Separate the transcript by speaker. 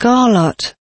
Speaker 1: Scarlet.